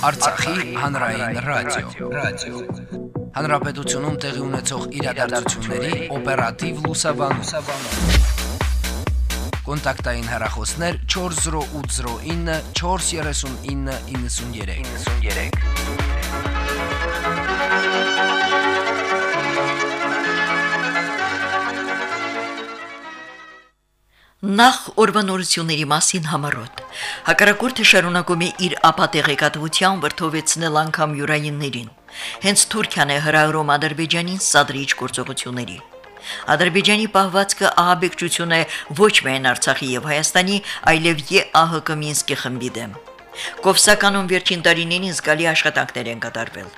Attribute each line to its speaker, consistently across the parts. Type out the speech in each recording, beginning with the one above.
Speaker 1: Արցախի հանրային ռադիո, ռադիո։ Հանրապետությունում տեղի ունեցող իրադարձությունների օպերատիվ լուսաբանում։ Կոնտակտային հեռախոսներ 40809 43993։ 93
Speaker 2: Նախ օրվանորությունների մասին համարոտ։ Հակառակորդը շարունակում է իր ապատեղեկատվության վրթովեցնել անգամ յուրայիններին։ Հենց Թուրքիան է հրահրում Ադրբեջանին սադրիչ գործողությունների։ Ադրբեջանի պահվածքը ահաբեկչություն է ոչ միայն Արցախի եւ Հայաստանի, այլև ԵԱՀԿ Մինսկի խմբի դեմ։ Կովսականում վերջին տարիներին զգալի աշխատանքներ են կատարվել։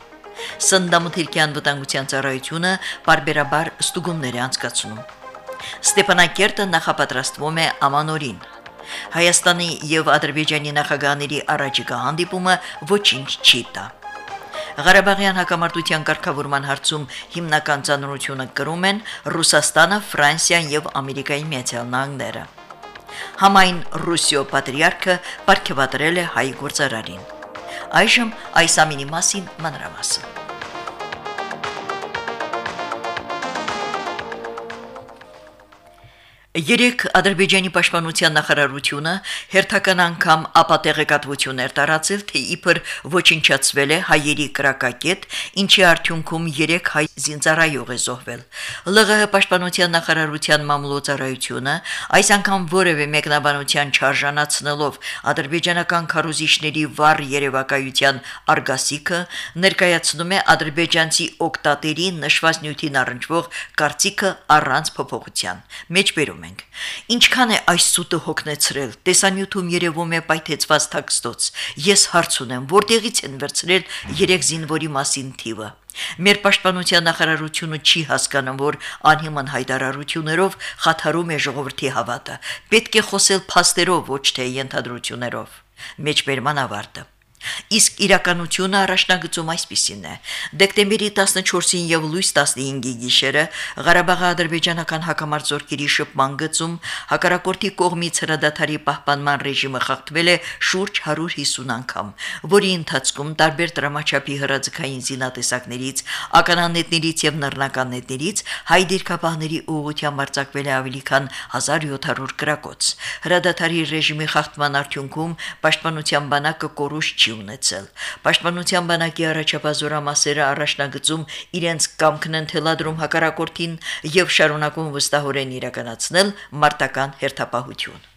Speaker 2: Սնդամթիրքյան վտանգության ծառայությունը բարբերաբար ստուգումներ է անցկացնում։ Ստեփանակերտը նախապատրաստվում է ամանորին։ Հայաստանի եւ Ադրբեջանի նախագահների առաջիկա հանդիպումը ոչինչ չի տա։ Ղարաբաղյան հակամարտության կարգավորման հարցում հիմնական ցանրությունը կրում են Ռուսաստանը, Ֆրանսիան եւ Ամերիկայի Միացյալ Նահանգները։ Համայն Ռուսիո պատրիարքը ապարգևատրել է հայ գործարարին։ Այժմ այս ամինի մասին մանրամասն։ Երեք Ադրբեջանի պաշտպանության նախարարությունը հերթական անգամ ապատեղեկատվություններ տարածել, թե իբր ոչնչացվել է հայերի կրակակետ, ինչի արդյունքում 3 հայ զինծառայող է զոհվել։ ԼՂՀ պաշտպանության նախարարության մամլոյցարայությունը այս անգամ որևէ մեկնաբանության չարժանացնելով ադրբեջանական քարոզիչների վառ երևակայության արգասիքը ներկայացնում է ադրբեջանցի օկտատերի նշված նյութին առնչվող կարծիքը առանց փոփոխության։ Մեջբերում հարցնում ենք. Ինչքան է այս սուտը հոգնեցրել։ Տեսանյութում երևում է պայթեցված տաքստոց։ Ես հարց ունեմ, որտեղից են վերցրել երեք զինվորի մասին թիվը։ Մեր պաշտպանության նախարարությունը չի հասկանում, որ անհիմն հայտարարություններով խաթարում է ժողովրդի հավատը։ Պետք է խոսել փաստերով, ոչ թե ենթադրություններով։ Մեջբերման ավարտը Իսկ իրականությունը առաջնագծում այսպիսին է. դեկտեմբերի 14-ին եւ լույս 15-ի գիշերը Ղարաբաղի ադրբեջանական հակամարտությունների շփման գծում հակառակորդի կողմից հրադադարի պահպանման ռեժիմը խախտվել է շուրջ 150 անգամ, որի ընթացքում տարբեր դրամաչափի հրաձգային զինատեսակներից, ականանետներից եւ նռնականետներից հայ դիրքապահների ուղղությամբ արձակվել է ավելի քան 1700 գրակոց։ Հրադադարի ռեժիմի խախտման արդյունքում պաշտպանության բանակը կորուս չի չի ունեցել։ Պաշտպանության բանակի առաջապազորամասերը առաջնագծում իրենց կամքն են թելադրում հակարակորթին եւ շարունակում վստահորեն իրականացնել մարտական հերթապահություն։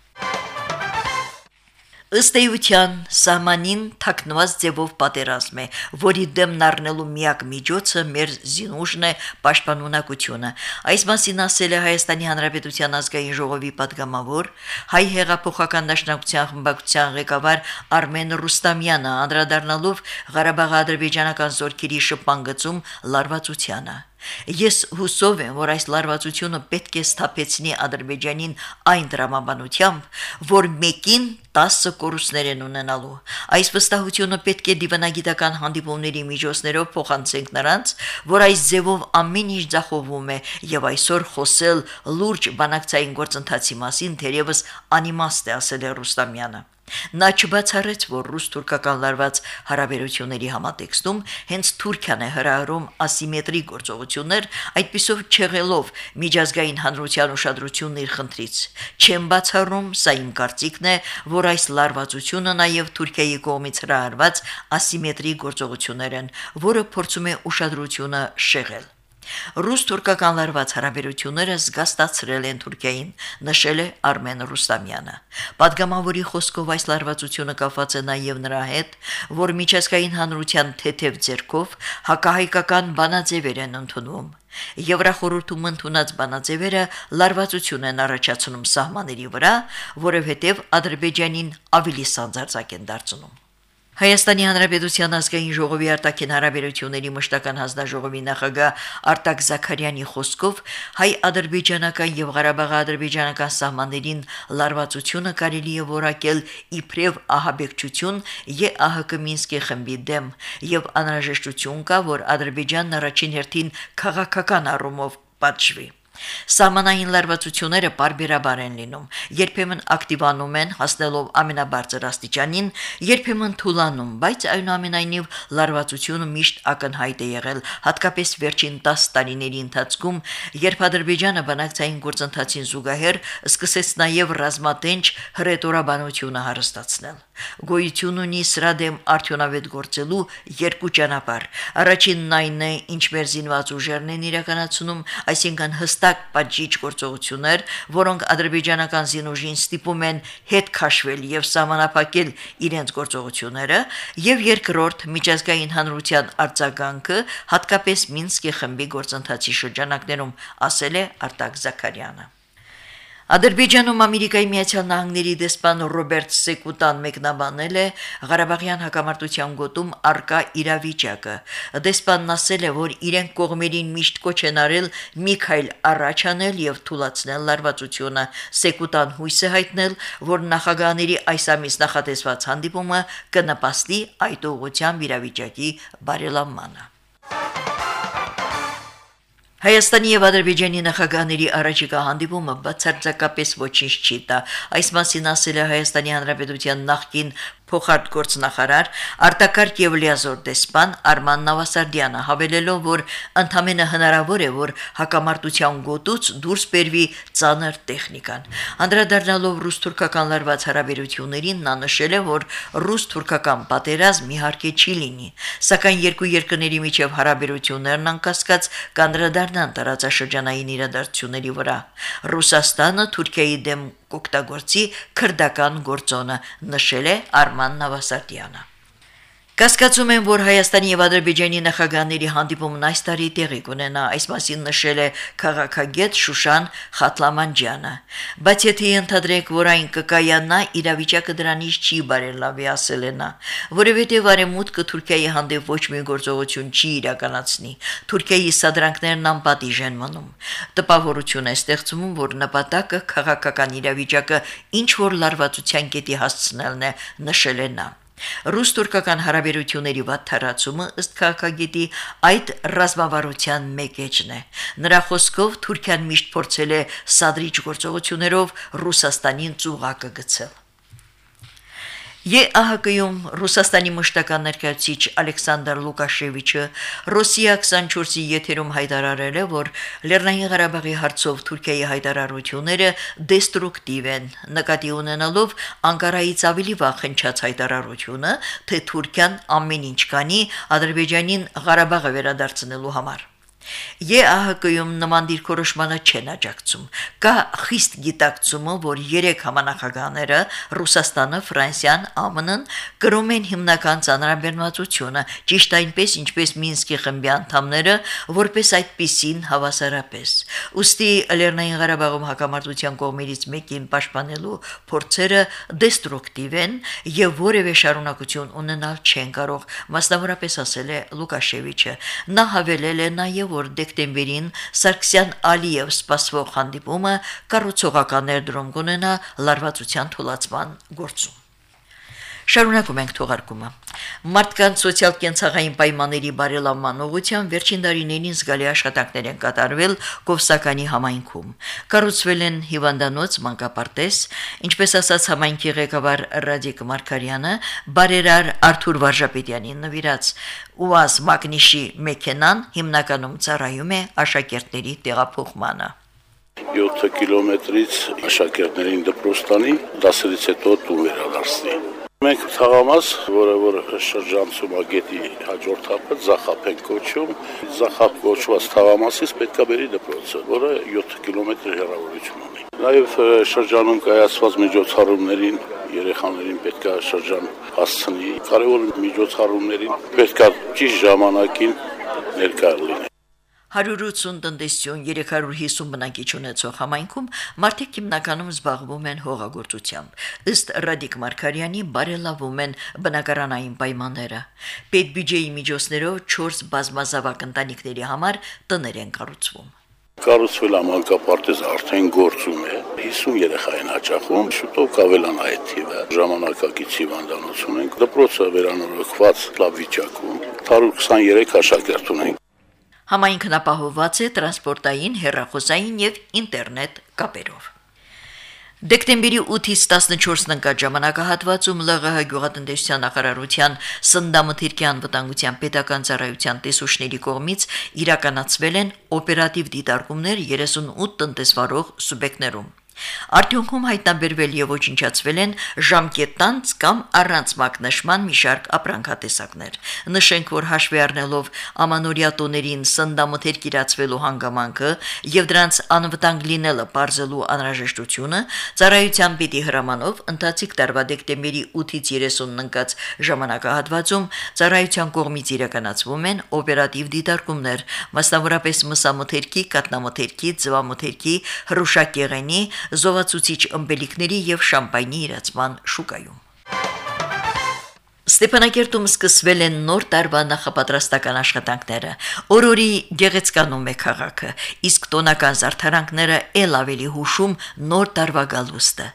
Speaker 2: Ըստ էության, սահմանին թակնված ձևով պատերազմ է, որի դեմ նառնելու միակ միջոցը մեր զինուժն է պաշտպանունակությունը։ Այս մասին ասել է Հայաստանի Հանրապետության ազգային ժողովի падգամավոր, հայ հեղափոխական դաշնակցության խմբակցության ղեկավար Արմեն Ռուստամյանը, անդրադառնալով Ղարաբաղի ադրբեջանական զորքերի շփման գծում լարվածությանը։ Ես հուսով եմ, որ այս լարվածությունը պետք է սթափեցնի Ադրբեջանին այն դրամաբանությամբ, որ մեկին 10 կորուստներ են ունենալու։ Այս վստահությունը պետք է դիվանագիտական հանդիպումների միջոցներով փոխանցենք նրանց, որ այս ձևով ամեն ինչ ձախողվում է եւ այսօր խոսել լուրջ բանակցային գործընթացի մասին թերևս անիմաստ է ասել է Ռուստամյանը։ Նա չբացառեց, որ ռուս-թուրքական լարված հարաբերությունների համատեքստում հենց Թուրքիան է հրահրում ասիմետրի գործողություններ, այդպիսով չեղելով միջազգային հանրության ուշադրությունն իր խնդրից։ Չեմ բացառում, սա իմ կարծիքն է, որ այս լարվածությունը նաև Թուրքիայի կողմից հրահրված ասիմետրի գործողություններ են, որը փորձում է ուշադրությունը շեղել։ Ռուս-թուրքական լարված հարաբերությունները զգաստացրել են Թուրքիային, նշել է Արմեն Ռուստամյանը։ Պատգամավորի խոսքով այս լարվածությունը կապված է նաև նրա հետ, որ միջազգային հանրության թեթև ձեռքով հակահայկական բանաձևեր են ընդունվում։ Եվրախորհրդում ընդունած բանաձևերը լարվածություն են առաջացնում սահմանների վրա, որովհետև Ադրբեջանին ավելի սանձարձակ են դարձնում։ Հայաստանի Հանրապետության ազգային ժողովի արտաքին հարաբերությունների մշտական հանձնաժողովի նախագահ Արտակ Զաքարյանի խոսքով հայ-ադրբեջանական եւ Ղարաբաղ-ադրբեջանական սահմաններին լարվածությունը կարելի է որակել իբրև ահաբեկչություն ԵԱՀԿ Մինսկի խմբի դեմ եւ անհրաժեշտություն կա, որ Ադրբեջանն առաջին հերթին քաղաքական առումով պատժվի։ Սահմանային լարվածությունները բարբերաբար են լինում, երբեմն ակտիվանում են հասնելով ամենաբարձր աստիճանին, երբեմն թուլանում, բայց այնուամենայնիվ լարվածությունը միշտ ակնհայտ է եղել, հատկապես վերջին 10 տարիների ընթացքում, երբ Ադրբեջանը բանակցային գործընթացին զուգահեռ սկսեց նաև ռազմատենչ հրետորաբանությունը հարստացնել։ Գոյություն ունի սրա դեմ արդյունավետ գործելու երկու ճանապարհ։ Առաջինն այն է, ինչ մեր զինված ուժերն են իրականացնում, այսինքն հստակ պատժիչ գործողություններ, որոնք ադրբեջանական զինուժին ստիպում են հետ քաշվել եւ սահմանափակել իրենց գործողությունները, եւ երկրորդ միջազգային հանրության արձագանքը, հատկապես Մինսկի խմբի գործընթացի շրջանակներում, ասել է Արտակ Զաքարյանը։ Ադրբեջանում Ամերիկայի Միացյալ Նահանգների դեսպան Ռոբերտ Սեկուտան մեկնաբանել է Ղարաբաղյան հակամարտության գոտում արկա իրավիճակը։ Դեսպանն ասել է, որ իրենք կողմերին միշտ կոչ են արել մի քայլ առաջ անել եւ թույլատնել լարվածությունը։ Սեկուտան հույս է հայտնել, որ նախագահների այս ամիս նախատեսված հանդիպումը կնպաստի այդ ուղղությամբ իրավիճակի բարելավմանը։ Հայաստանի եւ Ադրբեջանի նախագահների առաջիկա հանդիպումը բացարձակապես ոչինչ չի տա։ Այս մասին ասել է Հայաստանի Հանրապետության նախկին փոխարտգործնախարար արտակարգ եւ լիազոր դեսպան Արման Նավասարդյանը հավելելով, որ ընդամենը հնարավոր է, որ հակամարտության գոտուց դուրս բերվի ծանր տեխնիկան։ Անդրադառնալով ռուս-թուրքական լարված հարաբերություններին նա նշել է, որ ռուս-թուրքական պատերազմ իհարկե չի լինի, սակայն երկու երկրների միջև հարաբերություններն անկասկած կանդրադառնան տարածաշրջանային իրադարձությունների վրա։ Ռուսաստանը Թուրքիայի դեմ կօգտագործի քրդական գործոնը, նշել է Արման Նավասարդյանը։ Կասկածում են, որ Հայաստանի եւ Ադրբեջանի նախագահների հանդիպումն այս տարի տեղի կունենա, այս մասին նշել է քաղաքագետ Շուշան Խատլամանջյանը։ Բայց եթե ընդհանրեք, որ այն կկայանա, իրավիճակը դրանից չի բարելավի, ասել է նա, որովհետեւ արեմուտքը Թուրքիայի հանդեպ ոչ մի գործողություն չի իրականացնի։ Թուրքիայի սադրանքներն անպատիժ են մնում։ Տպավորություն է ստեղծվում, որ նպատակը քաղաքական իրավիճակը ինչ որ լարվածության կետի հասցնելն է, նշել է նա։ Ռուս-թուրքական հարաբերությունների վատթարացումը ըստ քաղաքագետի այդ ռազմավարության մեկ էջն է։ Նրա խոսքով Թուրքիան միշտ փորձել է սադրիչ գործողություններով Ռուսաստանին ծուղակը գցել։ ԵԱՀԿ-ում Ռուսաստանի մշտական ներկայացիչ Ալեքսանդր Լուկաշևիչը Ռոսիա 24-ի եթերում հայտարարել է, որ Լեռնային Ղարաբաղի հարցով Թուրքիայի հայտարարությունները դեստրուկտիվ են, նկատի ունենալով Անկարայից ավելի վաղ հնչած հայտարարությունը, թե Թուրքիան ամեն ինչ կանի Ադրբեջանին Ղարաբաղը վերադարձնելու համար։ ԵԱՀԿ-ում նման դիրքորոշմանը չեն աջակցում։ Կա խիստ գիտակցումը, որ երեք համանախագահները Ռուսաստանը, Ֆրանսիան, ԱՄՆ-ն կրում են հիմնական ցանրաբեռնվածությունը, ճիշտ այնպես, ինչպես Մինսկի խմբի անդամները, որպես այդպիսին հավասարապես։ Ոստի Լեռնային Ղարաբաղում հակամարտության կողմերից մեկին պաշտպանելու փորձերը դեստրուկտիվ են եւ որևէ շարունակություն ունենալ չեն կարող, մասնավորապես ասել է Լուկաշևիչը։ Նա հավելել է նաեւ որ դեկտեմբերին Սարգսյան-Ալիև սպասվող հանդիպումը կառուցողական ներդրում կունենա լարվածության թույլատրման գործում։ Շարունակում ենք թողարկումը։ Մարդկանց սոցիալ-կենցաղային պայմանների բարելավման ուղղությամբ վերջին տարիներին զգալի աշխատանքներ են կատարվել Կովսականի համայնքում։ Կառուցվել են հիվանդանոց, մանկապարտեզ, ինչպես ասաց համայնքի ղեկավար Ռադիկ Մարկարյանը, բարերար Արթուր Վարժապետյանին նվիրած ՈՒԱԶ մագնիշի մեքենան հիմնականում ծառայում է աշակերտների տեղափոխմանը։
Speaker 3: 7 կիլոմետրից աշակերտներին դպրոստանի, դասերից հետո տուն վերադարձնի։ Մենք ցաղամաս, որը որ շրջանցում է գետի հաջորդ հապը Զախապ են կոչում, Զախապ կոչված ցաղամասից պետքա բերի դպրոցը, որը 7 կիլոմետր հեռավորություն ունի։ Նաև շրջանում կայացված միջոցառումներին երեխաներին պետքա շրջան հասցնի, կարևոր միջոցառումներին պետքա ճիշտ ժամանակին ներկայ լինի։
Speaker 2: 180 տնտեսություն 350 բնակիչ ունեցող համայնքում մարդիկ հիմնականում զբաղվում են հողագործությամբ։ Ըստ Ռադիկ Մարկարյանի բարելավում են բնակարանային պայմանները։ Պետբյուջեի միջոցներով 4 բազմազավակ ընտանիքների համար տներ են կառուցվում։
Speaker 3: Կառուցվել ամալկապարտեզը արդեն գործում է 50 երեխա են հաճախում, շուտով կավելանա այդ թիվը։ Ժամանակակից հիվանդանոց ունենք, դպրոցը վերանորոգված լավ վիճակում, 123 աշակերտ ունենք։
Speaker 2: Համայնքն ապահովված է տրանսպորտային, հեռախոսային եւ ինտերնետ կապերով։ Դեկտեմբերի 8-ից 14-ն ընկած ժամանակահատվածում ԼՂՀ գյուղատնտեսության նախարարության սնդամթերքի անվտանգության պետական ծառայության տեսուչների կողմից իրականացվել են օպերատիվ դիտարկումներ 38 տնտեսվարող սուբյեկտներում։ Արդյունքում հայտնաբերվել եւ ոչնչացվել են ժամկետանց կամ առանց մակնշման մի շարք ապրանքատեսակներ։ Նշենք, որ հաշվի առնելով ամանորյա տոներին սնդամթեր կիրացվելու հանգամանքը եւ դրանց անվտանգ լինելը բարձելու անհրաժեշտությունը, ծառայության պիտի հրամանով ընթացիկ տարվա դեկտեմբերի 8-ից 30-ն ընկած ժամանակահատվածում ծառայության կողմից իրականացվում են օպերատիվ դիտարկումներ, մասնավորապես մսամթերքի, կատնամթերքի, ձվամթերքի, հրուշակեղենի, զովացուցիչ ըմբելիքների եւ շամպայնի իրացման շուկայում։ Ստեփանակերտում սկսվել են նոր տարվա նախապատրաստական աշխատանքները։ Օրորի գեղեցկանում է քաղաքը, իսկ տոնական զարդարանքները ել ավելի հուշում նոր տարվա գալուստը։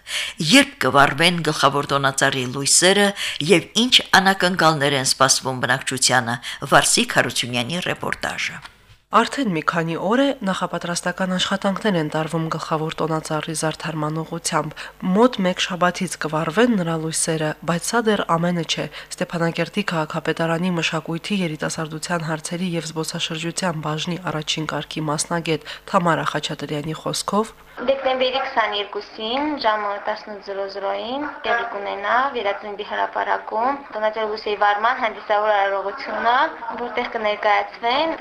Speaker 2: Երբ կվարվեն գլխավոր տոնածառի լույսերը եւ ինչ անակնկալներ են սպասվում բնակչությանը, Վարսիկ Հարությունյանի ռեպորտաժը։
Speaker 4: Արդեն մի քանի օր է նախապատրաստական աշխատանքներ են տարվում գլխավոր տոնածառի զարդարման ուղությամբ։ Մոտ 1 շաբաթից կվարվեն նրա լույսերը, բայց սա դեռ ամենը չէ։ Ստեփանակերտի քաղաքապետարանի մշակույթի երիտասարդության հարցերի եւ զբոսաշրջության բաժնի առաջին կարգի մասնագետ Թամարա Խաչատրյանի խոսքով.
Speaker 5: Դեկտեմբերի 22-ին ժամը 18:00-ին տեղի կունենա Վերածննդի հրապարակում Տոնատելուսի վարման հանդիսավոր արարողությունը, որտեղ կներկայացվեն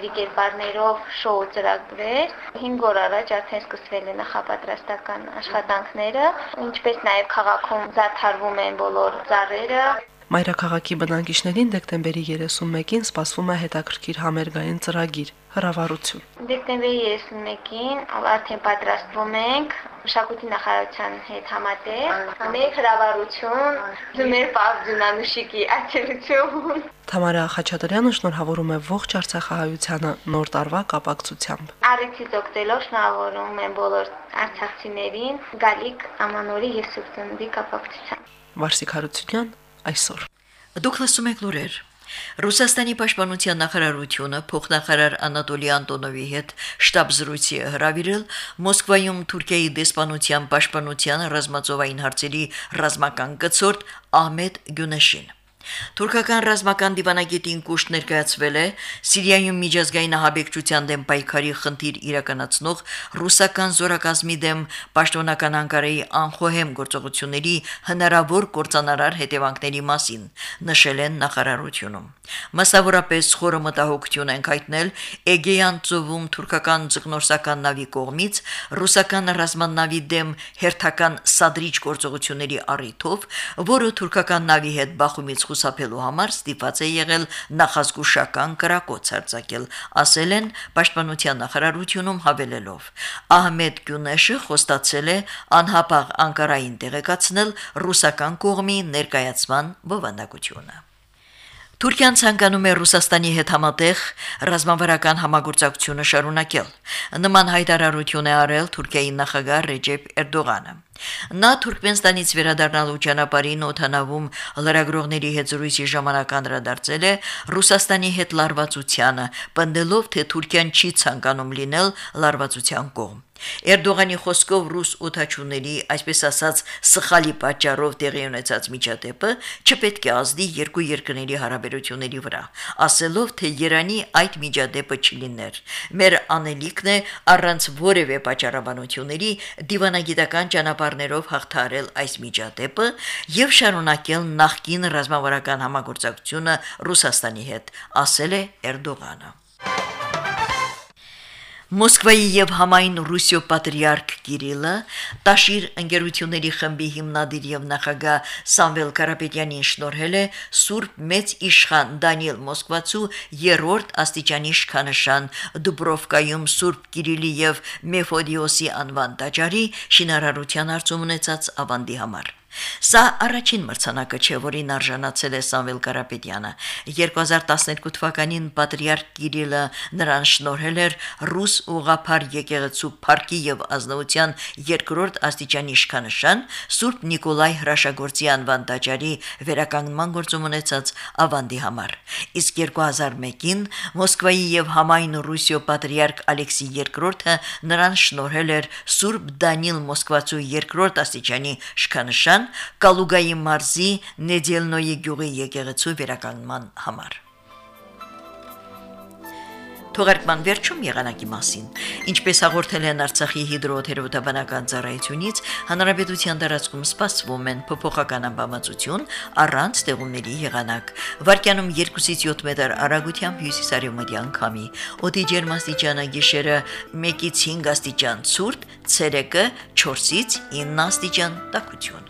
Speaker 5: մուլտհերոսների կերպարներով շոու ծրագրեր։ 5 օր առաջ արդեն սկսվել է նախապատրաստական աշխատանքները, ինչպես նաև քաղաքում զարդարվում են բոլոր ծառերը,
Speaker 4: Մայրաքաղաքի բնակիչներին դեկտեմբերի 31-ին սպասվում է հետաքրքիր համերգային ծրագիր հրավառություն։
Speaker 5: Դեկտեմբերի 31-ին արդեն պատրաստվում ենք մշակույթի նախարարության հետ համատեղ մեր հրավառություն ձմեր Պավդունանուշիկի աջակցություն
Speaker 4: Թամարա Խաչատրյանը շնորհավորում է ողջ Արցախահայությանը նոր տարվա կապակցությամբ։
Speaker 5: Արիցից օգտելով շնորհավորում եմ բոլոր արցախցիներին գալիք ամանորի եւ սուրբծննդի կապակցությամբ։
Speaker 4: Վարսիկ Հարությունյան այսօր։
Speaker 2: Դուք լսում եք լուրեր։ Ռուսաստանի պաշտպանության նախարարությունը փոխնախարար Անատոլի Անտոնովի հետ շտաբ զրույցի հրավիրել Մոսկվայում Թուրքիայի դեսպանության պաշտպանության ռազմածովային հարցերի ռազմական գծորդ Ահմեդ Գյունեշին։ Թուրքական ռազմական դիվանագետին կուշտ ներկայացվել է Սիրիայում միջազգային ահաբեկչության դեմ պայքարի խնդիր իրականացնող ռուսական զորակազմի դեմ պաշտոնական Անկարայի անխոհեմ գործողությունների հնարավոր կորցանարար հետևանքների մասին նշել են նախարարությունում։ Մասնավորապես խորը մտահոգություն են հայտնել Էգեյան ծովում թուրքական ձգնորսական նավի կողմից ռուսական ռազմանավի դեմ հերթական սադրիչ գործողությունների առիթով, որը թուրքական նավի հետ բախումից խուսափելու համար ստիպված է եղել նախազգուշական կրակոց արձակել, ասել են պաշտպանության նախարարությունում հավելելով։ Ահմեդ Գյունեշը խոստացել է անհապաղ Անկարային տեղեկացնել ռուսական կողմի ներկայացման բովանդակությունը։ Թուրքիան ցանկանում է Ռուսաստանի հետ համատեղ ռազմավարական համագործակցությունը շարունակել։ Նման հայտարարություն է արել Թուրքիայի նախագահ Ռեջեփ Էրդողանը։ Նա Թուրքմենստանից վերադառնալու ճանապարհին օթանավում լրագրողների հետ զրույցի ժամանակ անդրադարձել է Ռուսաստանի հետ լարվածությանը, պնդելով, թե Թուրքիան չի ցանկանում լինել լարվածության կողմ։ Էրդողանի խոսքով ռուս օթաչուների, այսպես ասած, սխալի պատճառով տեղի ունեցած միջադեպը չպետք է ազդի երկու երկրների հարաբերությունների վրա, ասելով, թե Երանի այդ միջադեպը չլիներ։ Մեր անելիքն է առանց որևէ պատճառաբանությունների դիվանագիտական ճանապարհներով հաղթարել այս միջադեպը եւ շարունակել նախկին ռազմավարական համագործակցությունը Ռուսաստանի հետ, ասել է Էրդողանը։ Մոսկվայի եւ համայն Ռուսիո պատրիարք Կիրիլը Տաշիր ընկերությունների խմբի հիմնադիր եւ նախագահ Սամվել Կարապետյանին շնորհել է Սուրբ Մեծ Իշխան Դանիել Մոսկվացու երրորդ աստիճանի իշխանշան Դուբրովկայում Սուրբ Կիրիլի եւ Մեֆոդիոսի անվան տաճարի շինարարության արծում ունեցած ավանդի համար։ Սա առաջին մրցանակը չէ, որին արժանացել է Սամվել Կարապետյանը։ 2012 թվականին Պատրիարք Կիրիլը նրան շնորհել էր ռուս ուղափար եկեղեցու Փարքի եւ ազնվության երկրորդ աստիճանի իշխանշան Սուրբ Նիկոլայ հրաշագործի անվան տաճարի վերականգնման գործում ունեցած ավանդի համար։ Իսկ 2001-ին Մոսկվայի եւ համայն Ռուսիո Պատրիարք Ալեքսի II-ը նրան շնորհել էր Սուրբ Դանիլ Մոսկվացու երկրորդ աստիճանի իշխանշան Կալուգայի մարզի Նեդելնոյի գյուղի եկեղեցու վերականգնման համար։ Թողարկման վերջում եղանակի մասին։ Ինչպես հաղորդել են Արցախի հիդրոթերապևտաբանական ծառայությունից, հանրապետության տարածքում սպասվում են փոփոխական ամպամածություն առանց ձեղումների եղանակ։ Վարկյանում 2-ից 7 մետր արագությամբ հյուսիսարևմտյան քամի։ Օդի ջերմաստիճանը գիշերը 1-ից 5 աստիճան ցուրտ, ցերեկը 4-ից 9 աստիճան տաքություն։